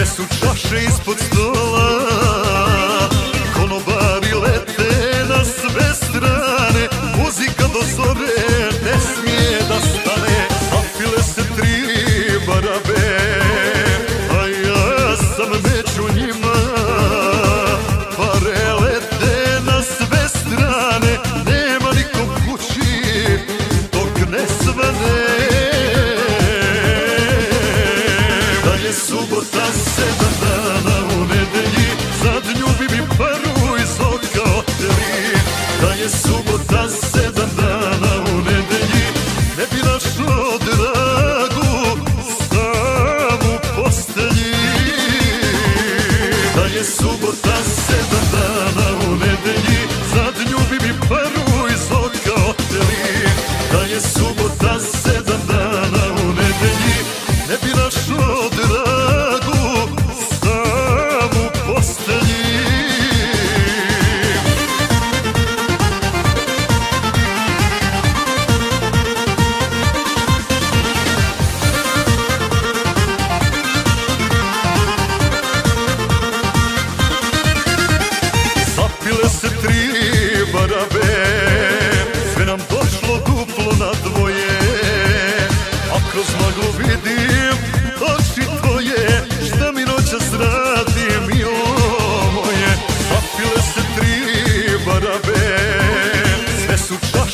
Без учавши из-под стола.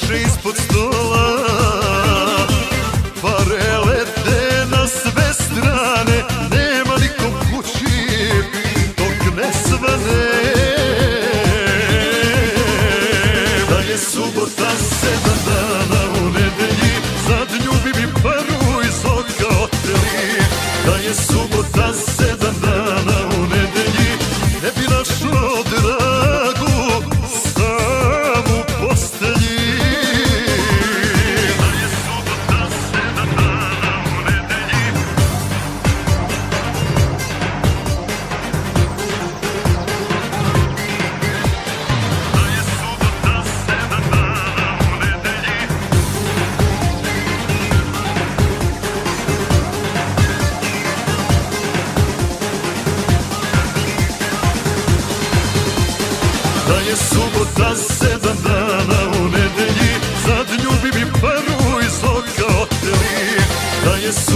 Igraš ispod stola Pare lete na sve strane Nema nikom kući Dok ne svane. Da je subota sedam dana u nedelji Sad ljubi mi paru iz oka oteli. Da je subota Da je subota sedam dana u nedelji Sad ljubi mi paru iz oka oteli Da je subota sedam dana u nedelji,